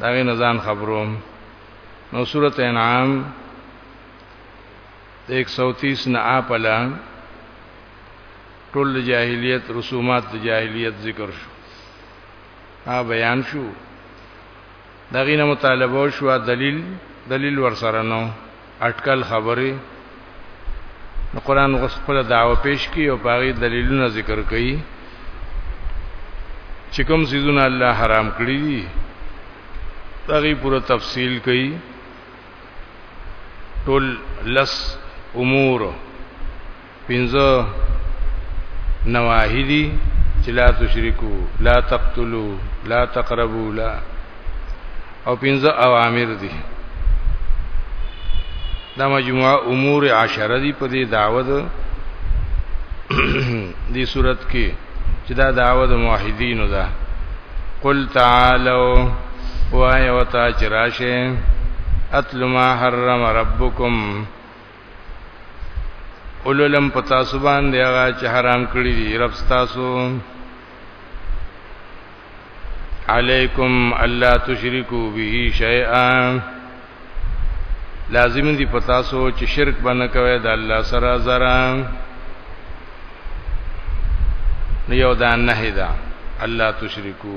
داغه نزان خبروم نو سورۃ انعام 130 نه اپلا ټول جاهلیت رسومات د جاهلیت ذکر شو ا بیان شو دغه نه مطالبه شو دلیل دلیل ور سره نو اټکل خبرې نو قران غوس خپل دعوه پیش کی او پاغي دلیلونه ذکر کړي چې کوم سيزونه الله حرام کړی دي دغه پوره تفصیل کړي ټول لس امور پنځه نواهی دي چې لا تشرکو لا تقتلو لا تقربو لا او پنځه اوامر دي دا مجموعه امور عشره دي په دې دعوت دې صورت کې چې دا دعوت موحدینو ده قل تعالوا وای وتا چراشه اتل ما حرم ربکم اولولم پتا سبحان دی هغه چې حرام کړی دی رب تاسو علیکم الله تشرکو به شیئا لازم دی پتا سو چې شرک باندې کوي د الله سره زرا نو یو دا نه دا الله تشرکو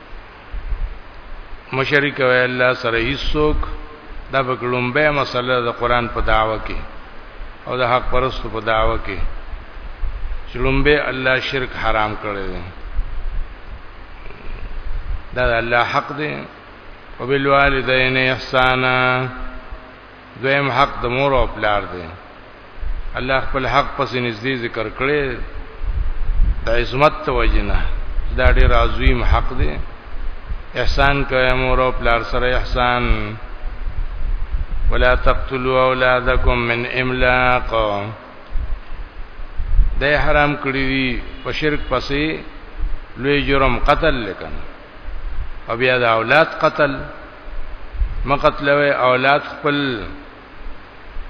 مشرک وی الله سره هیڅوک دا په لومبه مسله د قران په دعوه کې او د حق پرستو په دعوه کې چې لومبه الله شرک حرام کړی دی دا الله حق دی وبالوالدین احسانا دویم حق د مور او پلار دی الله خپل حق پس نږدې ذکر کړي د عظمت توجنه دا ډیر عظیم حق دی احسان کوي مور او پلار سره احسان ولا تقتلوا اولادکم من املاق د حرام کړی دی په شرک پسې لوی جرم قتل لکن او بیا د اولاد قتل مقتلوي اولاد خپل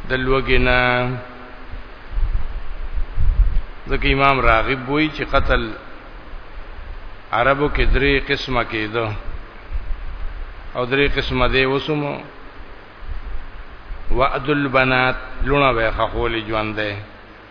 د لوګینا ځکه امام راغب وایي چې قتل عربو کې درې قسمه کېده او درې قسمه دی وسمو وعد البنات لونه به خولې ژوند ده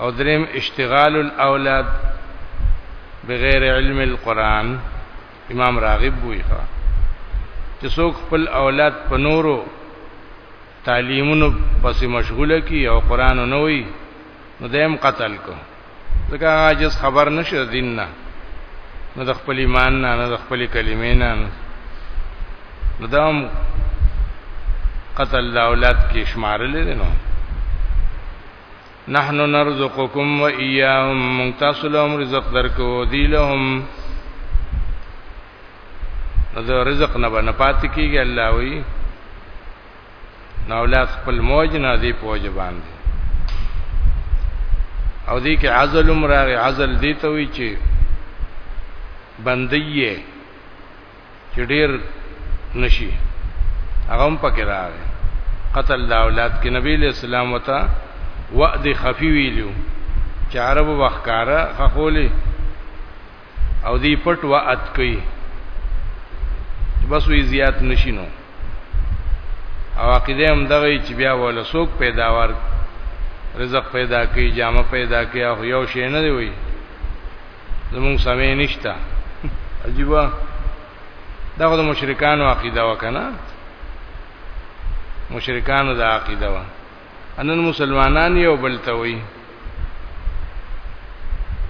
او دریم اشتغال الاولاد بغیر علم القرآن امام راغب وی ښا چې څوک خپل اولاد په نورو تعلیمونو پسې مشغوله کی او قران نه وی نو دیم قتل کو ځکه عاجز خبر نشه دین نه نه د خپل ایمان نه نه د خپل کلمې نه نو دا هم قتل اولاد کې شمارل دي نو نحن نرزقكم واياهم من تاسلهم رزق درکو دی لهم دا رزق نه بنه پات کیږي الله وی نو اولاد خپل موج نه دی پوج باندې او دی کې عزل عمر عزل دی ته وی چې بندیه چې ډیر نشي هغه هم پکې راغی قتل د اولاد کې نبی له اسلام وتا وعده خفي ویلو چې عرب وخکارا خولې او دی پټ وعد کوي بس وی زیات نشینو او عقیده هم دغه چې بیا ولا سوق پیداوار رزق پیدا کوي جامه پیدا کوي او یو شی نه دی وي زمونږ سمې نشته عجیب دا خو د مشرکانو عقیده وکنه مشرکانو دا عقیده و انن مسلمانان یو بل ته وي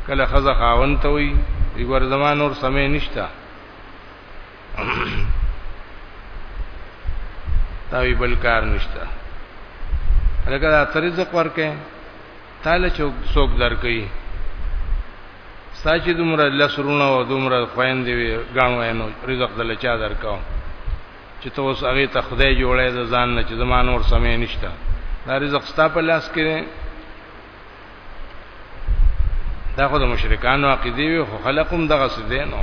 کله خزه خاون ته وي یګور زمان نور سمې نشته دا وی بل کار نشته لکه دا ترزق ورکه تاله چوک څوک درکې ساچې دومره لسرونه او دومره خويندې وي غاڼو اینو رزق دل چا درکاو چې ته اوس هغه ته خدای جوړې د ځان نه چې زمان اور سمې نشته دا رزق ستا په لاس کې دا خو د مشرکانو عقیده وي خو خلقم دغه سدي نو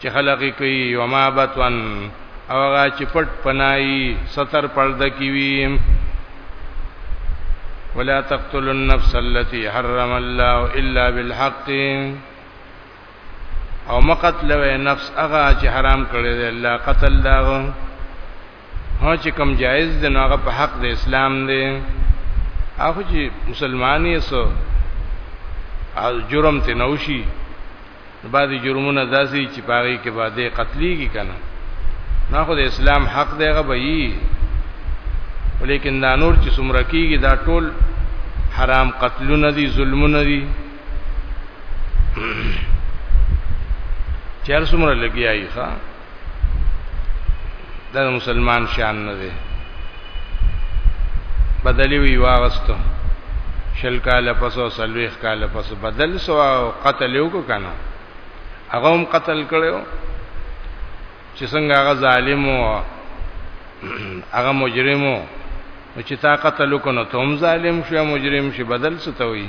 چې خلق کوي او ما بتون او هغه چې پټ پناي ستر پرده کوي ولا تقتل النفس التي حرم الله الا بالحق او مقتل و نفس هغه چې حرام کړی دی الله قتل داغه هغه چې کم جایز دی نو هغه په حق د اسلام دی هغه چې مسلمانې سو او جرم ته نوشي بعضی جرمونه داسي چې پاره کې باندې قتلېږي کنه نه خو د اسلام حق دی هغه به یي ولیکن دا نور چې څومره کیږي دا ټول حرام قتلونه دي ظلمونه دي چیر څومره لګیایي ښا دا مسلمان شان نه دی بدلی وی واغستو شل کال پس او سلويخ کال پس بدل سو او قتل یو کو کنه هغه هم قتل کړو چې څنګه هغه ظالم او هغه مجرم او چې تا قتل کو نو ته هم ظالم شې مجرم شې بدل ستوي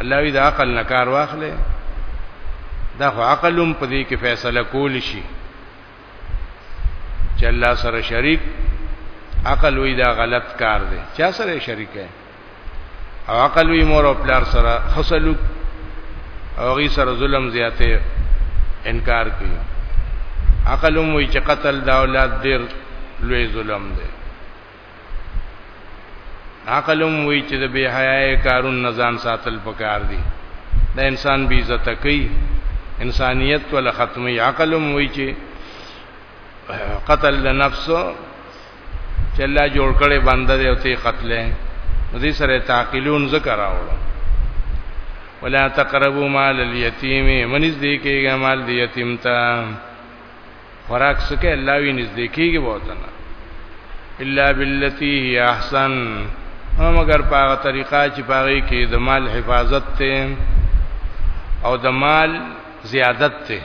الله وی د عقل نه کار واخلې دا خو عقلم په دې کې فیصله کول شي چې الله سره شریک عقل وی دا غلط کار دی چا سره شریک دی او عقل وی مور او پلار سره خصلو او غي سره ظلم زیاته انکار کوي عقل وی چې قتل دا اولاد ډیر لوی ظلم دی عقلم وی چې د بے حیاي کارون نزان ساتل پکار دي دا انسان بی عزت کوي انسانیت ولا ختمي عقلم وی چې قتل لنفس چې الله جوړ کړي بنده دی او ته قتلې نو دې سره تعقلون ذکر راوړو ولا تقربوا مال اليتيم منځ دې کېږه مال دې یتیم ته خوراک سکه الله وی نږدې کیږي وته نه الا بالتي هي احسن مگر په هغه طریقه چې پاره کې د مال حفاظت ته او د مال زیادت ته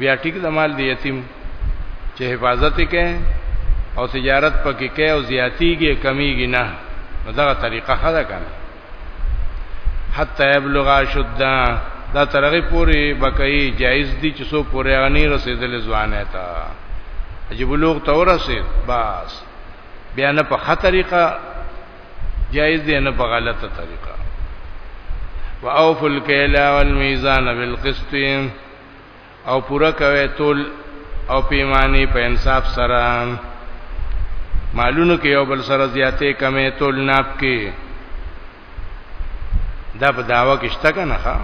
بیا ټیک د مال دی یتیم چې حفاظت کې او تجارت پکې کې او زیاتیږي کمیږي نه دغه طریقه خدا کنه حتا یبلغ شدا دا ترغه پوری بکای جایز دي چې سو پوری غنی رسیدل ځوانه تا چې بلوغ ته ورسید بس بیا نه په خه طریقه جایز دي نه په غلطه طریقه واوفل کیلا والمیزان بالقسط او پوره کوی تول او پیمانې په انصاف سره مالونو کې یو بل سره زیاتې کمې تول ناپ کې دا په داوا کې شته کنه ښا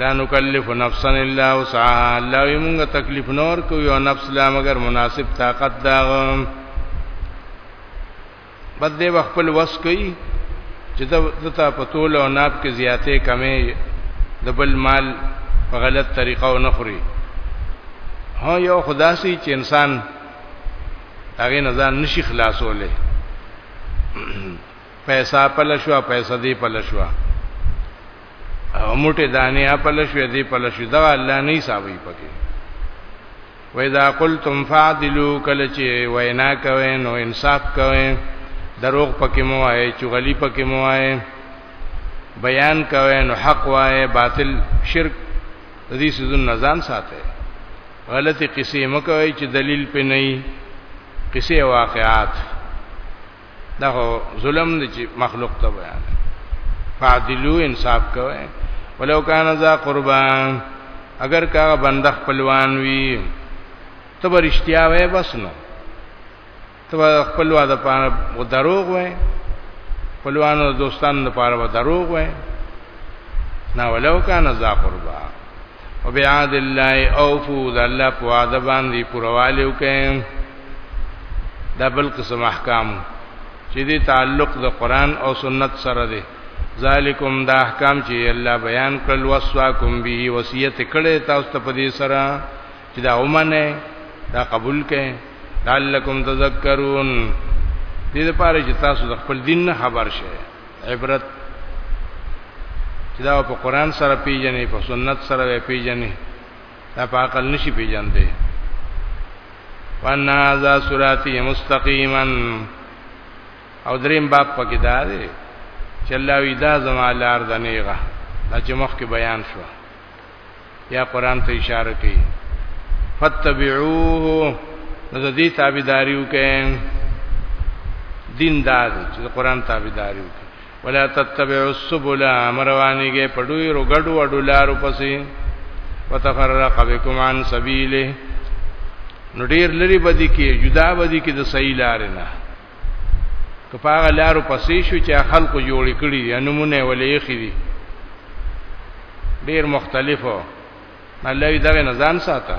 لا نکلف نفسا الا وسعها الله یې موږ تکلیف نور کوي او نفس لا مگر مناسب طاقت داغم بد دی خپل وس کوي چې دته په تول او ناب کې زیاتې کمې د بل مال په غلط طریقه و نه خوري هو یو خداسي چې انسان هغه نزان نشي خلاصولې پیسې په لښوا پیسې دی په لښوا او موټه دانه په لښوا دی په لښوا دا الله نه حسابي پکې و اذا قلتم فعدلوا کله چې وینا کوي نو انصاف کوي دروغ پکې مو وایي چغلی پکې مو وایي بیان کوي نو حق وایي باطل شرک د دې سيزون نزان ساتي غلطي قصې مکوي چې دلیل پې نه قصې واقعات دا ظلم دی چې مخلوق ته بیان فعدلو انصاف کوي ولو کان ذا قربا اگر کا بنده خپلوان وي ته برشتیا وې بس نو ته خپلوا د پاره و دروغ وې خپلوانو دوستان د پاره و دروغ وې نا ولو کان ذا قربا وبعاد الله اوفو ذل فواد باندې پروالیو کې دا بل قسم احکام چې دې تعلق د قران او سنت سره دی ذالکم دا احکام چې الله بیان کړل وصواکم به وصیت کړي تاسو ته په دې سره چې دا اومنه دا قبول کړي لعلکم تذکرون دې لپاره چې تاسو د خپل دین نه خبر شئ عبرت چې دا په قران سره پیژنې په سنت سره پیژنې دا په عقل نشي پیژندې وان هذا صراطي مستقيما او دریم باب پکې دا دی چې الله وی دا زما لار د نیغه دا چې مخکې بیان شو یا قران ته اشاره کوي فتبعوه نو د دې تابعداري وکړئ دین دا دی چې قران تابعداري وکړي ولا تتبعوا السبل امروانیږي په ډوی رو ګډو وډو لارو پسې وتفرق بكم عن سبيله نو ډیر لري بدی کې جدا بدی کې د صحیح لار نه کپاغه لارو پسې شو چې خلکو جوړی کړی دي نمونه ولې خېری ډیر مختلفو الله دې دغه نزان ساته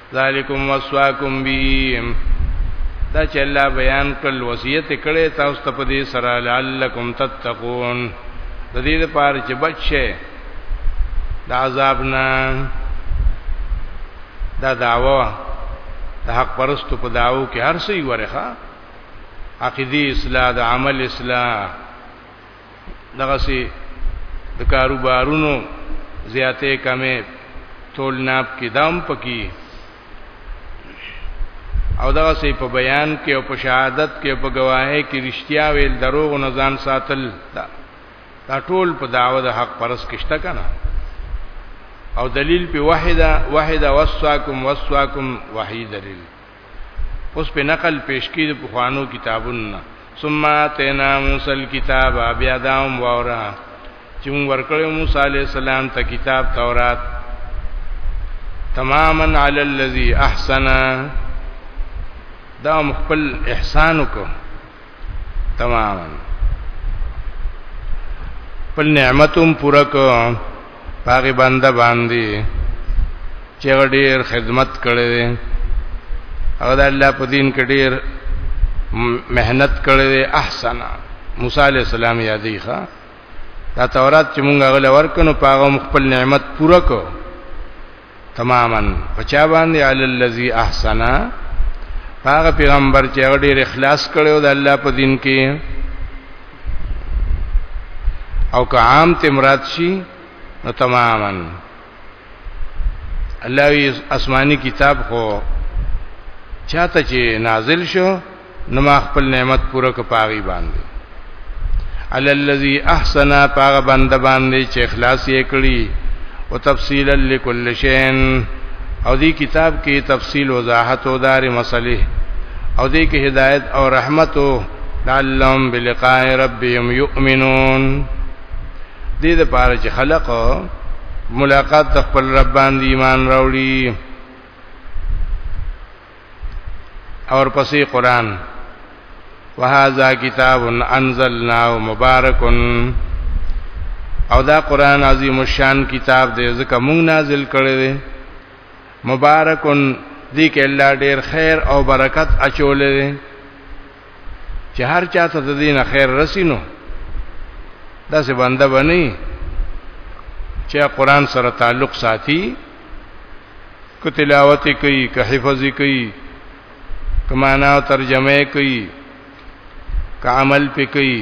ذالکم وصاکم به دا چې الله بیان کړل وصیت کړي تاسو ته په دې سره لعلکم تتقون د دې لپاره چې بچي د عذاب نه دا دعوه د حق پرستو په دعوو کې هر څه یې ورخه عقیدی اصلاح د عمل اصلاح دغه سي د کاروبارونو زیاتې کمې تول ناب کې دام پکې او دغه سي په بیان کې او په شهادت کې او په گواهی کې رښتیا ویل دروغ نه ځان ساتل دا, دا ټول په دعوه د حق پرس کېشته کنه او دلیل په وحده وحده وصاکم وصاکم وحی دلیل اوس په نقل پیش کی د پخوانو کتابونو ثم اتینا موسی الكتاب بیا داوم وورا چې موږ ورکړو موسی علی السلام ته کتاب تورات تماما علی الذی احسن دا مخبل احسان کو تماما پل نعمتم پورا کو پاغي بنده باندې چې ډېر خدمت کړي دي او د الله په دین کې ډېر مهنت کړي دي احسنا موسی عليه السلام یادې ښا دا تورات چې مونږ غل ورکنو پاغه خپل نعمت پوره کو تماما پچا باندې علی الذی احسنا هغه پیغمبر چې هغه ډیر اخلاص کړو د الله په دین کې او که عام ته مراد شي نو تماما الله وی آسمانی کتاب خو چاته چې نازل شو نو ما خپل نعمت پوره ک پاغي باندې علی الذی احسن پاغه بند باندې چې اخلاص یې کړی او تفصیلا لكل شیء او دی کتاب کې تفصیل وضاحت او دار مسلې او دی کې هدایت او رحمت او لعلهم بلقاء ربهم یؤمنون دې د پاره چې خلق ملاقات خپل رب باندې ایمان راوړي اور پسې قران وهذا کتاب انزلناه مبارک او دا قران عظیم الشان کتاب دی ځکه مونږ نازل کړی دی مبارکون دی کې الله ډیر خیر او برکت اچولې دی چې هر چاته د دین خیر رسینو دا سه بنده بنی چې قران سره تعلق ساتي کو تلاوت کوي که حفظ کوي کمانا ترجمه کوي که عمل پکې کوي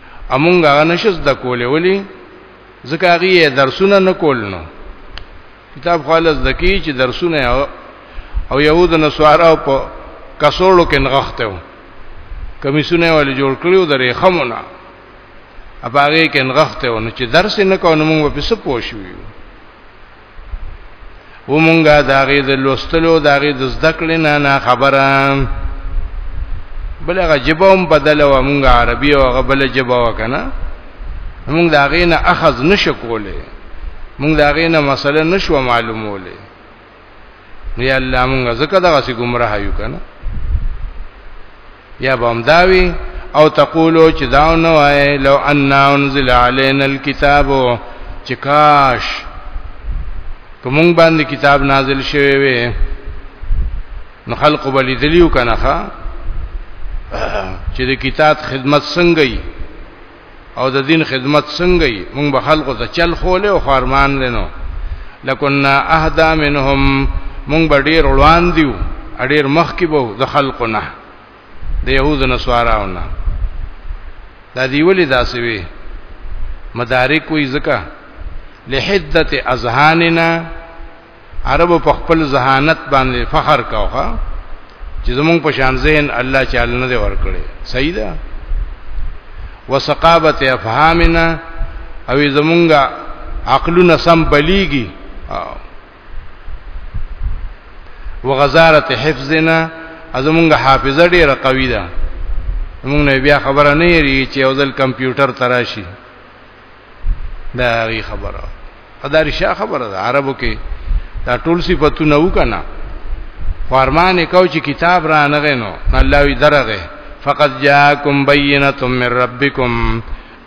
امونګه هغه نشز د کولې ولي ځکه هغه درسونه نه کول نو کتاب خالص دکی چې درسونه او يهود نو سوارا او په کسوړو کې نغخته و کمیسونه ول جوړ کړیو درې خمونه اپاغه کې نغخته و نو چې درس نه کو نو موږ په څه پوښیو ومونږه داغه د لوستلو داغه د زده کړې نه نه خبره بل هغه جبوم بدل و مونږ عربي او هغه بل جبو کنه مونږ دا غینه اخذ نشو کوله مونږ دا غینه مسله نشو معلوموله نو یا الله مونږه زکه دغه سي گمراه یو کنه یا بامداوی او تقولو چې داو نه وای لو ان انزل علينا الكتاب چې کاش کوم باندې کتاب نازل شوی وي نو خلق بلی دلیو کنه ښا چې د کتاب خدمت څنګه یې او د دین خدمت څنګه یې مونږ به خلکو ته چل خولې او خارمان لینو لکنا اهدا منهم مونږ به ډیر روان دیو ډیر مخ کې به د خلکو نه د يهودو نسواراو نه دا دی ولې داسې وي مدارک وي ځکه لحدت اذهاننا عربو په خپل ذهانت باندې فخر کاوه چې زمونږ په شان ذهن الله تعالی نه دی ورکړي صحیح ده وسقابت افهامنا او زمونږه عقلونه سم بلیږي وغزارت حفظنا زمونږه حافظه ډیره قوي ده مونږ نه بیا خبره نه یری چې یو ځل کمپیوټر تراشي دا هغه خبره دا رښتیا خبره ده عربو کې دا ټول صفاتونه وکنا فرمان کو چې کتاب را نه غنو الله وی درغه فقط جاءکم بینۃ من ربکم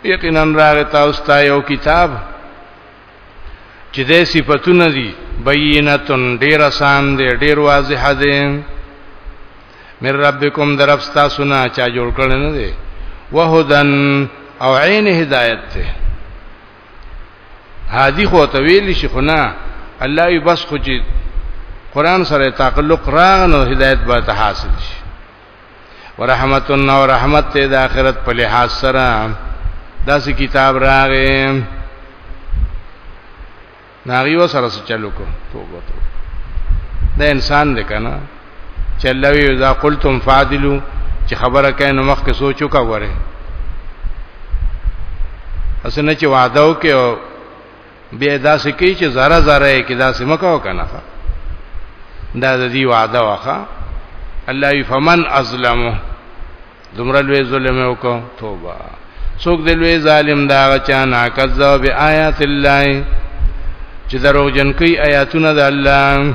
یقینا راغ تاسو ته یو کتاب چې دې صفاتونه دي بینۃ ډیر آسان دي ډیر واضح دي من ربکم در افستا سنا چا جوړ کړ نه دی وهدن او عین هدایت ته هادی خو ته ویل شي خو نه الله یې بس خو چې قران سره تعلق راغنو هدایت به ته حاصل شي ورحمتن او رحمت ته د آخرت په لحاظ سره داسې کتاب راغې ناغي و سره چلو کو توبه تو دا انسان دې کنه چلوي اذا قلتم فاضلو چې خبره کوي نو مخکې سوچو کا وره اسنه چې وعده وکي او بیا دا سکی چې زره زره کې دا سمکاو کنه دا د دې وعده واخه الله فمن ازلمو دومره لوی ظلم وکړو توبه څوک دی لوی ظالم دا چا نا کذب بیاات الله چې درو جن کوي آیاتونه د الله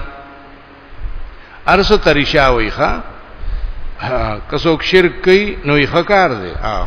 ارسه تریشا وای ښا کڅوک شرک کوي نو یې خکار دی اه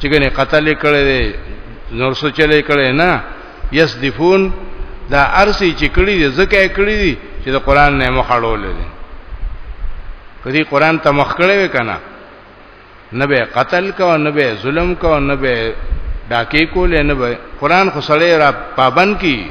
چې ګنې قتل کړي دي نور څه چلې کړي نه یسدفون دا ارسی چې کړي دي زکه کړي دي چې د قران نه مخړول دي کدی قران ته مخ کړي وکنه نه به قتل کو نه به ظلم کو نه به ډاکې کولې نه به قران خو سړی را پابند کی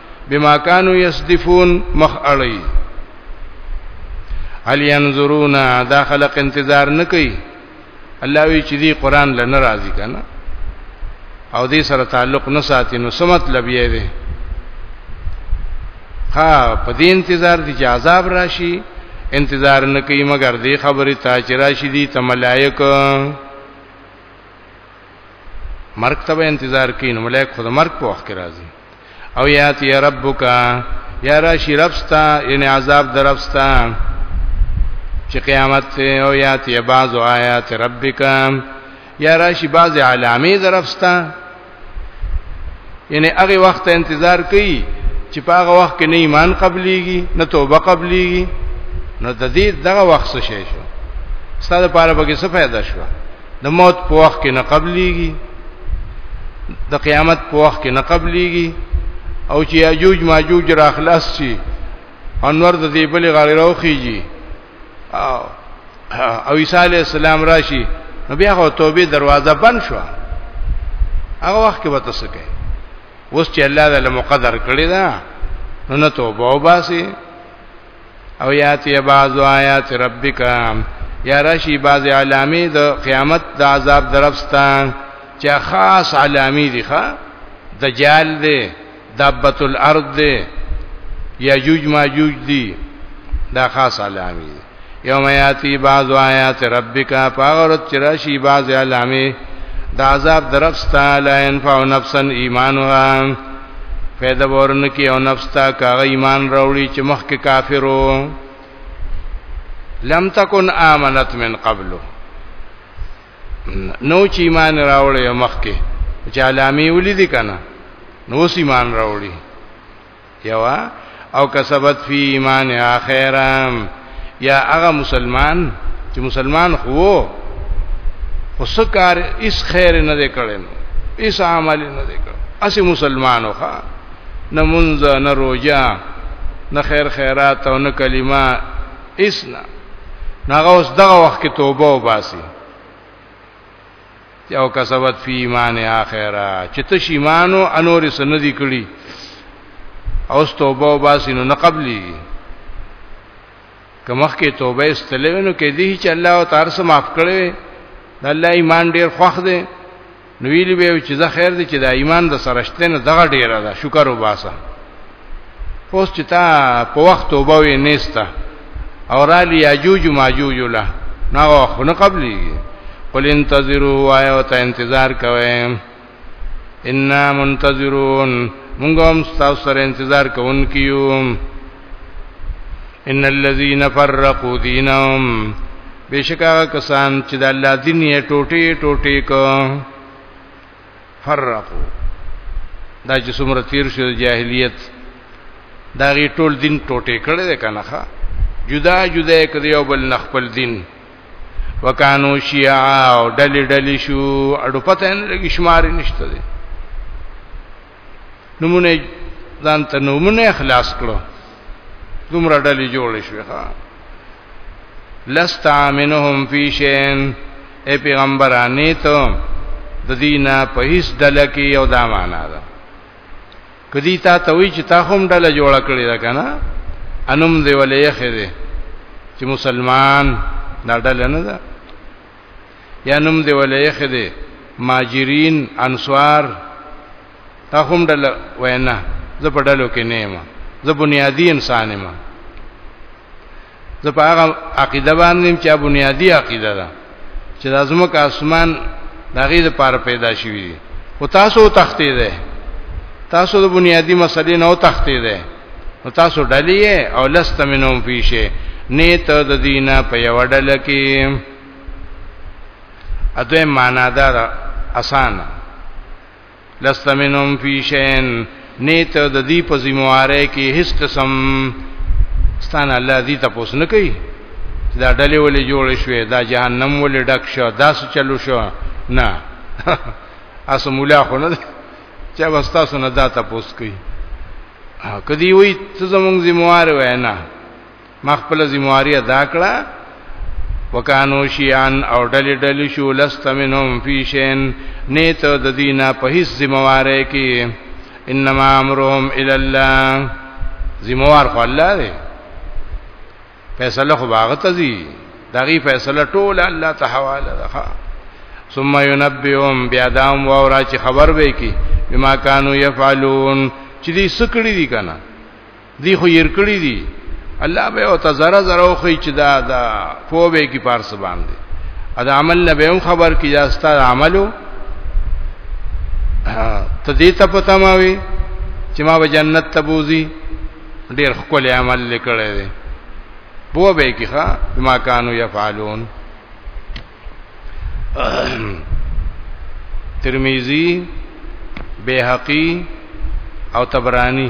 بما كانوا يسدفون مخ اړي هل ينظرون دا خلق انتظار نه کوي الله وی چې دی قران لنه راضی کنه او دې سره تعلق نه ساتي نو سمت لبیې دی ها په دې انتظار دي چې عذاب راشي انتظار نه کوي مګر دې خبره تا چې راشي دي تملایک مرګ ته انتظار کوي نو ملائک خود مرګ په وخت کې راځي او یاتی ربک یا راشی ربستا یعنی عذاب در ربستا چې قیامت ته او یاتی بعض آیات ربک یا راشی بعض علامه در ربستا یعنی هغه وخت انتظار کوي چې په هغه وخت کې نه ایمان قبليږي نه توبه قبليږي نو د دې دغه وخت څه شي شو ستاسو لپاره به څه فائدہ شو د موت په وخت کې نه قبليږي د قیامت په وخت کې نه قبليږي او چې یاجوج ماجوج را خلاص شي انور د دې بلې غاړې راوخیږي او او عیسی علی السلام راشي نو بیا هو توبه دروازه بند شو هغه وخت کې وته سکے اوس چې الله تعالی مقدر کړی دا نو نه توبه وباسي او یاتی بعض آیات ربک یا راشی بعض علامه د قیامت د عذاب درفستان چې خاص علامه دي ښا دجال دی دابت الارض دی یاجوج ماجوج دی دا خاص علامه دي یوم یاتی بعض آیات ربک فغرت چرشی بعض علامه د عذاب درفستا لا ينفع نفسا ایمانها فیده ورن کی او نفس تا کاغ ایمان راوړي چې مخکې کافرو لم تکن آمنت من قبلو نو چې ایمان راوړي مخکې چې علامي ولې دي کنه نو ایمان راوړي یوا او کسبت فی ایمان اخرام یا هغه مسلمان چې مسلمان خو اوس کار اس خیر نه دی کړی نو اس عمل نه دی کړی اسی مسلمانو ښا نه منځ نه روزه نه خیر خیرات او نه کلمه اسنا ناغه اوس دغه وخت کې توبه وباسي او کسبت فی ایمان اخره چې تش ایمانو انور سن دي کړی او توبه او باسینو نه قبلی کمخ کې توبه استلوینو کې دي چې الله او تعالی سم معاف کړي د الله ایمان ډیر خوښ دی نو ویلی به چې زه خیر دی چې دا ایمان د سرشتنه دغه ډیره ده شکر وباسه اوس چې تا په وخت توبه وې نيستا او را لې یاجوج ماجوج له نو خو نه قبلي قل انتظروا وایو ته انتظار کوئ ان منتظرون موږ هم تاسو سره انتظار کوونکیو ان الذين فرقوا دينهم بشکا کسان چې د الله دین یې ټوټي ټوټي کو فرقو دا چې څومره تیر شو د جاهلیت دا غي ټول دین ټوټه کړي ده کنه ښا جدا جدا کړي او بل نخپل دین وکانو شیعا او ډلې ډلې شو اډو پته نه لګی شمار نشته دي نمونه ځان ته نمونه خلاص کړو دومره ډلې جوړ شوې ها لست منهم فی شین اے پیغمبرانی ته د دینه په هیڅ ډله کې یو دا معنا ده کدی تا ته وی چې تا هم ډله جوړ کړی دا کنه انم دی ولې یخې دی چې مسلمان دا ډله نه ده یا نم دی ولې یخې دی ماجرین انصار تا هم ډله وینا زه په ډلو کې نه یم زه بنیادی انسان یم زه په هغه عقیده باندې چې بنیادی عقیده ده چې د ازمکه اسمان د غي د پاره پیدا شوی دی او تاسو تختې ده تاسو د بنیادی مسلې نه او تختې ده نو تاسو ډلې او لست منهم فی شی نیت د دینه په یو ډل کې اته معنا دا اسانه لست منهم فی شین نیت د دې په ذمہواره کې هیڅ قسم ستانه الله دې تاسو نه کوي دا ډلې ولې جوړ شوې دا جهنم ولې ډک شو دا څه چلو شو نه اسو مولا خو نه چې واستا سن دا تاسو کوي کدی وی ته زمونږ ذمہوار وای نه ما خپل ذمہواری ادا کړه وکانو شیان او ډلې ډلې شو لست منهم فی شین نیت د دینه په هیڅ ذمہواره کې انما امرهم الی الله ذمہوار خو الله دی فیصله خو باغ ته دی دغه فیصله ټول الله ته حواله ده ثم ينبئهم بیا دام وورا چې خبر وې کی بما كانوا يفعلون چې دې سکړی دي کنه دی خو ير کړی دی الله به او ته زره زره خو چې دا دا فوبه کی پارس باندې ادا عمل نه به هم خبر کی یا ستاسو عملو ته دې ته پتا ما وی چې ما به جنت ته بوزي ډیر خپل عمل لیکړی دی بو به کی ښا بما کانوا یفعلون ترمذی بیهقی او تبرانی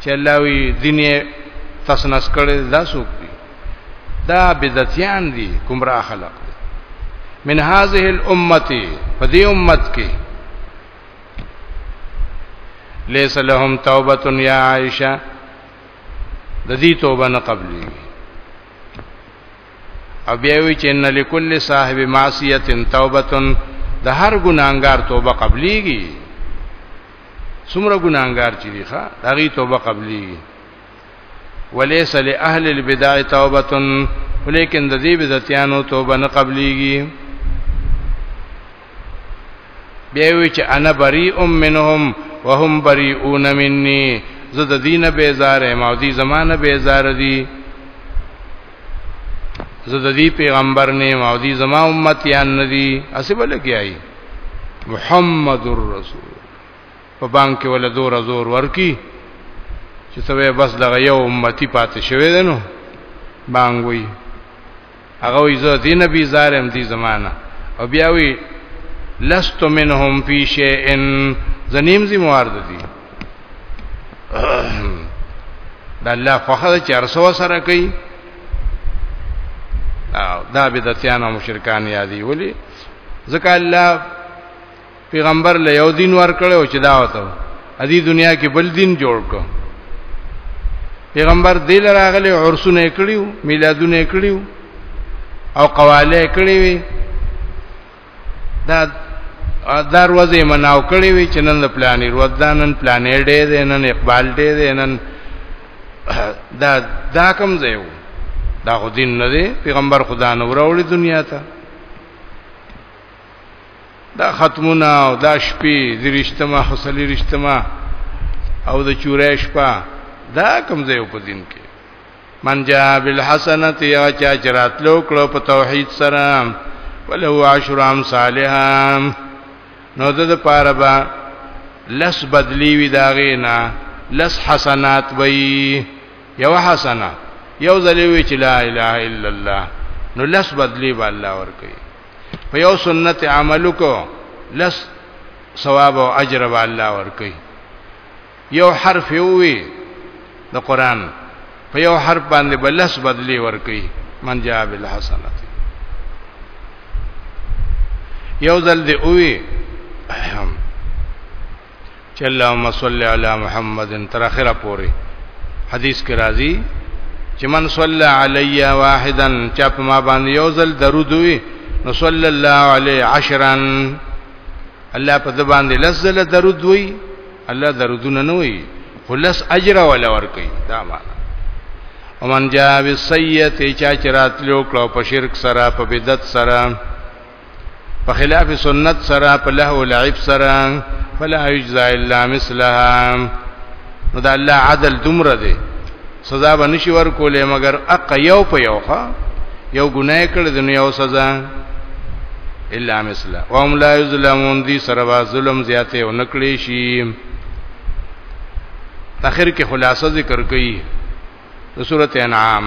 چې الله وی دینه تاسو نس کړي دا څوک دي دا بدعتيان دي گمراه خلق دي من هذه الامه فدي امت کې ليس لهم توبه يا عائشه د دې توبه نه قبلي او بیا وی چې ان لكل صاحب معصيه توبه د هر ګناګار توبه قبليږي څومره ګناګار چې دی ښا دغه توبه قبلي وليس لاهل البدع توبه ولیکن د دې بدعتانو توبه نه قبليږي بیا وی چې انا بریء منهم وهم بریئون مني زه د دینه بیزار ما دي زمانه بیزار دي زه د دې پیغمبر نه ما دي زما امتیان نه دي اسې بل کیای محمد رسول په بانک کې ول دور زور ورکی چې سوی بس دغه یو امتی پاتې شوی دی نو بانګ وی هغه وی زه دین نبی زارم دی زمانہ او بیا وی لست منهم فی شیئن زنیم زموارد دی دا الله فخر چې ارسو سره کوي دا بدعتيان او مشرکان یادي ولي ځکه الله پیغمبر له یو دین ور کړو چې دا وته ادي دنیا کې بل دین جوړ کړو پیغمبر دل راغلی عرسونه کړیو میلادونه کړیو او قواله کړی وی دا دار وځي مناو کړی وی چې نن پلانې ورځانن پلانې ډې دې نن اقبال ډې دې نن دا دا کوم ځای وو دا خو دین نه دی پیغمبر خدا نو راوړي دنیا ته دا ختمونه او دا شپې درشتما حسلی رشتما او د چورې شپه دا کوم ځای په دین کې من جاء بالحسنه یا چا چراتلو کړو په توحید سره ولو عشر امثالها نو د پاره با لس بدلی وی داغه نه لس حسنات وی یو حسنه یو ځلې وی چې لا اله الا الله نو لس بدلی به الله ور کوي په یو سنت عملو کو لس ثواب او اجر به الله ور کوي یو حرف یووي د قران په یو حرف باندې بلس بدلی ورکي من جاء بالحسنات یو ځل دی اووي چې اللهم صل علی محمد تر اخره پوري حدیث کې راځي چې من صلی علی واحدا چا په ما باندې یو ځل درود وي نو صلی الله علیه عشرن الله په ځبان دې لزل درود وی الله درودونه نه وی خلص اجر ولا ور کوي دا معنا ومن جاء بالسيئه چا چرات لو کړو په شرک سره په بدعت سره په خلاف سنت سره په لهو لعب سره فلا يجزى الا مثلها نو دا الله عدل دومره دی سزا به نشي ورکولې مګر اق یو په یو ښا یو ګناه کړ د یو سزا الا مثلا وهم لا یظلمون دی سره با ظلم زیاته او نکړي شي اخر کې خلاصه ذکر کړي د سورته انعام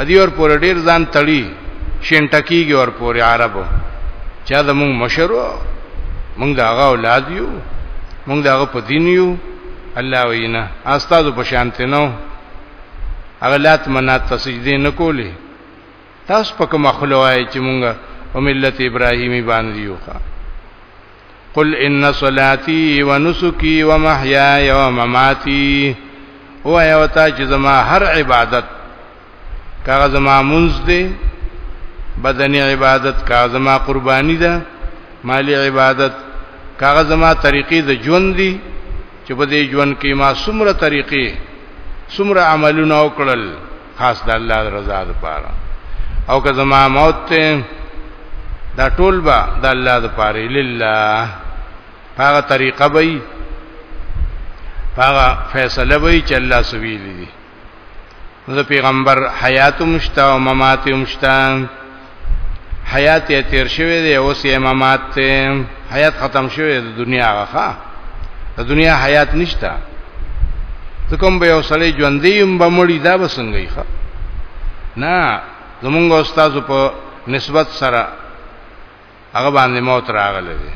ادي اور پورې ډیر ځان تړي شینټکیږي اور پورې عربو چا د مونږ مشرو مونږ د هغه اولاد یو مونږ د هغه په دین یو الله وینا استاد په شانت نو هغه لات منات تسجدي نه کولی تاسو په کوم خلوای چې مونږه او ملت ابراهیمی باندې یو ښا قل ان صلاتي ونسكي ومحياي ومماتي او ایو تا چې زما هر عبادت کاغه زما منځ دی بدني عبادت کاغه زما قرباني ده مالی عبادت کاغه زما طریقې د ژوند دی چې په دې ژوند کې ما څومره طریقې څومره عملونه وکړل خاص د الله رضا لپاره او که زما موت ته دا ټول به د الله لپاره لله هغه طریقه به هغه فیصله به چې الله سویلی دي نو پیغمبر حیات مشتا او ممات مشتا حیات یې تیر شوی دی اوس یې ممات ته حیات ختم شوی دی دنیا غخه د دنیا حیات نشتا ته کوم به اوسړې ژوندې هم بمړی دا بسنګي ښه نه زمونږ استاد په نسبت سره هغه باندې موت راغلی دی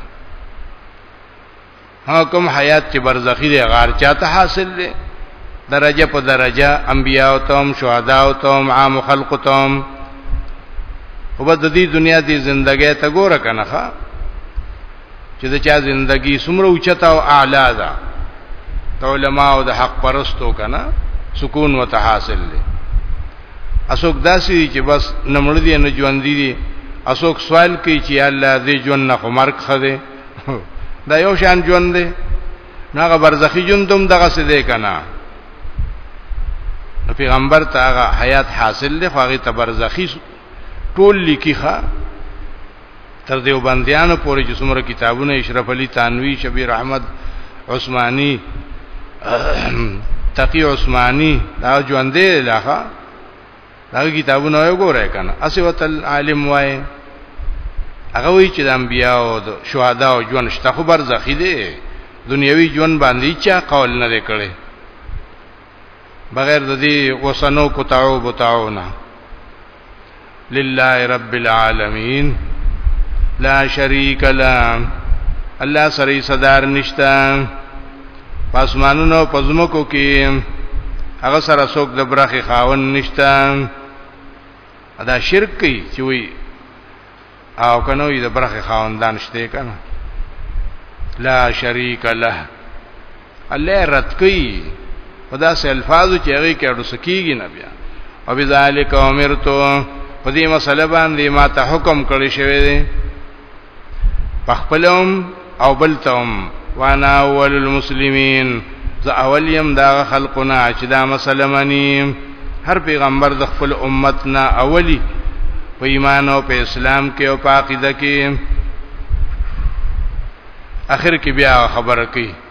هغه کوم حیات چې برزخی دی غار چاته حاصل دی درجه په درجه انبیاء او تم شهدا او تم عام خلق او تم او په دې دنیا دی زندګی ته ګوره کنه ښا چې دا چا زندگی سمره اوچتا او اعلی ده تو علماء او د حق پرستو کنه سکون وته حاصل دي اسوک داسي چې بس نمړ دي نه ژوند دي اسوک سوال کوي چې الله دې ژوند نه خمرک خده دا یو شان ژوند دی ناغه برزخی ژوند هم دغه څه دی کنه نو پیغمبر ته هغه حیات حاصل دی خو هغه ته برزخی ټول لیکي ښا تر دیو بندیانو پورې چې څومره کتابونه اشرف علی تنوی شبیر احمد عثماني تقی عثماني دا ژوند دی لخوا دا کتابونه یو ګورای کنه اسی وتل عالم وای هغه وی چې د انبیا او د شهدا او ژوند شته خو برزخی دی دنیوي ژوند باندې چا قول نه کړي بغیر د دې وسنو کوتاو بوتاونه لله رب العالمین لا شریک لا الله سری صدر نشتا پاسمانونو پزمکو کې هغه سره څوک د برخي خاون نشتا دا شرک کوي چې وي او کنه وي د برخي خاوندان شته کنه لا شریک له الله رد کوي خدا سه الفاظ چې هغه کې اړو سکیږي نه بیا او بذالک امرتو په دې مسله باندې ما ته حکم کړی شوی دی پخپلهم او بلتهم وانا اول المسلمین زه اول يم دا خلقونه چې دا مسله مني هر پیغمبر د خپل امت نه اولی په ایمان او په اسلام کې او په عقیده کې اخر کې بیا خبره کوي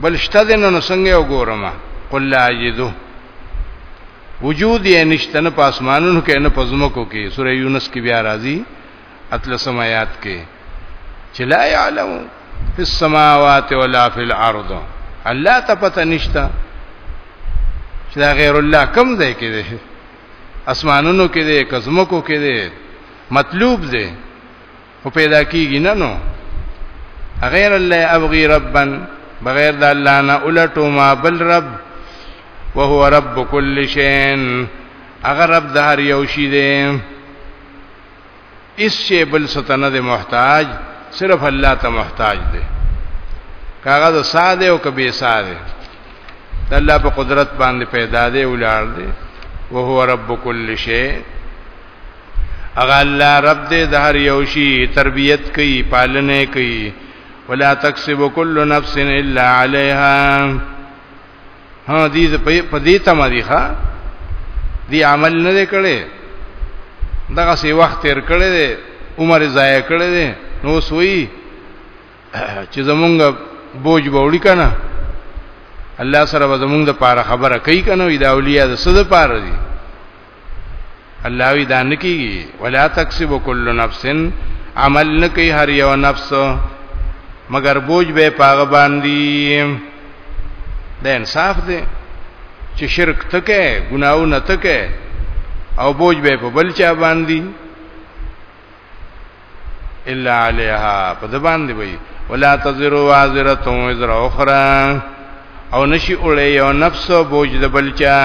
بل شته د نن څنګه وګورم قل لا یذو وجود یې نشته نه په اسمانونو کې نه په زمکو کې سوره یونس کې بیا راځي اتل سمات کې چې لا يعلم في السماوات ولا في الارض الله ته پته نشته چې دا غیر الله کم ځای کې دی اسمانونو کې دی کزمکو کې دی مطلوب دی خو پیدا کیږي نه نو غیر الله ابغي ربا بغیر د الله نه الټو ما بل رب وهو رب کل شین اگر رب د هر یو شی دی اس شی بل ستنه د محتاج صرف الله ته محتاج دی کاغه د ساده او کبي ساده د الله په قدرت باندې پیدا دی ولار دی وهو رب کل شی اغه الله رب دې د هر یو شی تربیت کوي پالنه کوي ولا تکسب کل نفس الا عليها ها دې په دې تم دي ښا دې عمل نه کړي دغه سی وخت تیر کړي دې عمر ضایع کړي دې نو سوئی چې زمونږ بوج بوړی کنه الله سره زمونږ د پاره خبره کوي کنه دا اولیاء د صد پاره دي الله وی دا نکیږي ولا تکسب کل نفس عمل نکي هر یو نفس مگر بوج به پاغ باندې د انصاف دی چې شرک تکه ګناو نه تکه او بوج به په بل چا باندې الا علیها په د باندې وي ولا تزرو وازره وزر اخرى او نشي اولې یو نفس بوج د بلچا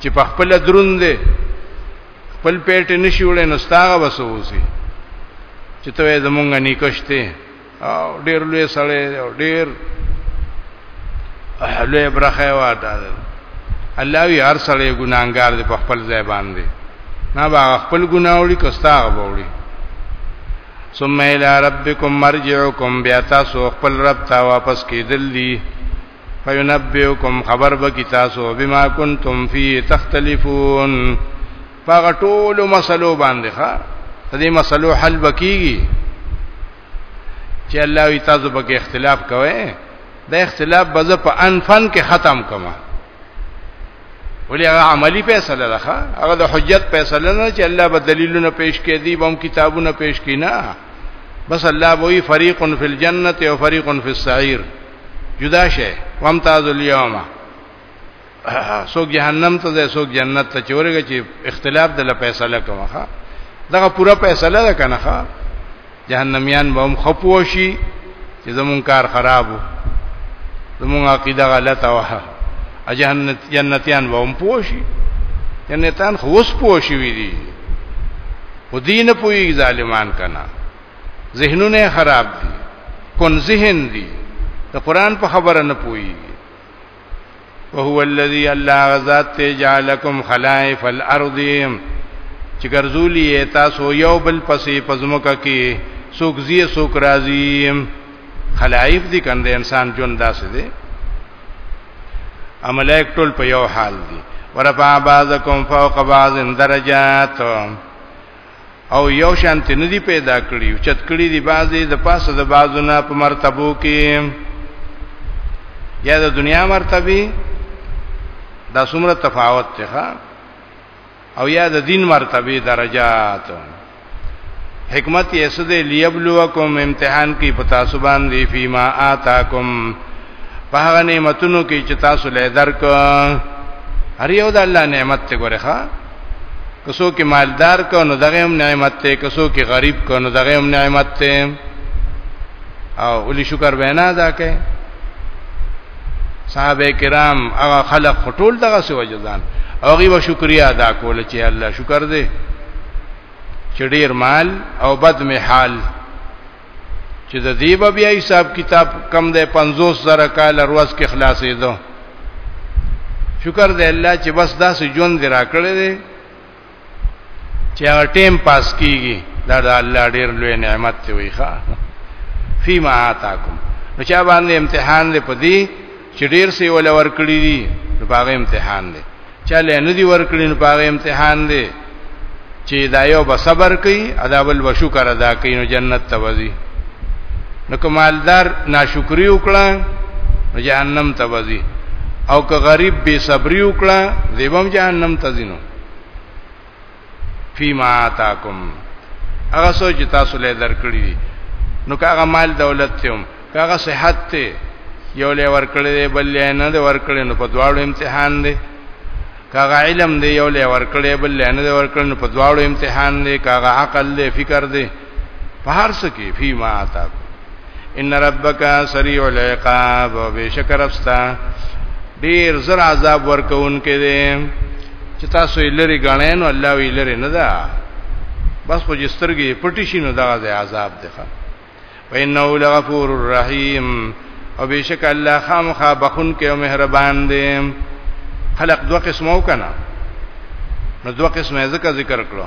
چې په خپل دروند خپل پیټ نشي اولې نستاغه وسوسی چې ته زمونږه نیکشته او ډیر لوی سړی او ډیر اهله برخه واده الله وی هر سړی ګناګار دی په خپل ځای باندې نه با خپل ګناوړي کستاغ بوړي ثم الى ربكم مرجعكم بیا تاسو خپل رب ته واپس کیدل دي فینبئکم خبر بکی تاسو بما کنتم فی تختلفون پاغه ټول مسلو باندې ښا دې مسلو حل بکیږي چې الله وی تاسو پکې اختلاف کوئ دا اختلاف بزه په انفن کې ختم کما ولې هغه عملی فیصله ده هغه د حجت فیصله نه چې الله به دلیلونه پیش کړي دی بم کتابونه پیش کړي نه بس الله وی فریق فی الجنه او فریق فی السعیر جدا شي وامتاز اليوم سوک جهنم ته ده سوک جنت ته چورګه چې اختلاف د فیصله کومه دغه پوره فیصله ده کنه ښا جهنميان به هم خپو شي چې زمون کار خرابو زمون عقیده غلطه وه جهنت جنتیان به هم پوشي جنتان خو اوس پوشي وي دي ودین پوي ظالمان کنا ذهنونه خراب دي کون ذهن دي د قران په خبره نه پوي وهو الذي الله غزاد جعلكم خلائف الارض چې ګرځولي تاسو یو بل پسې پزموکه کې سوک زی سوک راضی خلائف دي کنده انسان جون داسې دي عملائک ټول په یو حال دي ورفع بعضکم فوق بعض درجات او یو شان ته ندی پیدا کړی او چت کړی دی بعضی د پاسه د بعضو نه په مرتبو کې یا د دنیا مرتبه دا څومره تفاوت ته او یا د دین مرتبه درجات حکمت یې سد لیبلوکم امتحان کی پتا سبحان دی فیما آتاکم په هغه نعمتونو کې چې تاسو له درک هر یو د الله نعمت ته ګورخه کسو کې مالدار کو نو دغه هم نعمت ته کسو کې غریب کو نو دغه هم نعمت ته او ولي شکر به نه ادا کړي صحابه کرام هغه خلق خټول دغه سو وجدان او غي و شکریا ادا کول چې الله شکر دې چې ډیر مال او بد می حال چې د دې به بیا حساب کتاب کم دی 50 زره کال روز کې خلاصې دو شکر دې الله چې بس داسې ژوند دی راکړې دي چې هغه ټیم پاس کیږي دا د الله ډیر لوی نعمت دی وی ښا فيما آتاکم نو چا باندې امتحان دې پدی چې ډیر سی ول ورکړي دي نو باغ امتحان دی چا له نه دی ورکړي نو باغ امتحان دی چې دا یو به صبر کوي ادا بل به شکر ادا کوي نو جنت ته وځي نو کمالدار ناشکری وکړه نو جهنم ته وځي او که غریب بے صبری وکړه دیوم جهنم ته ځینو فيما آتاکم هغه سوچ تاسو له درکړي دي نو کاغه مال دولت ته هم کاغه صحت ته یو له ورکړي دی بل نه دی ورکړي نو په دواړو امتحان دی کاغه علم دی یو له ورکړي بل نه دی ورکړي نو په دواړو امتحان دی کاغه عقل دی فکر دی په هر څه کې فيما اتاک ان ربک سریع العقاب بشکر افستا ډیر زر عذاب ورکون کې دي چې تاسو یې لري غاڼې نو الله وی لري نه ده بس خو جسترګي پټی شي نو دا غي عذاب ده وانه لغفور الرحیم او بشک الله خامخا بخون کې او مهربان دی خلق دوه قسمو کنا نو دوه قسمه ذکر ذکر کړو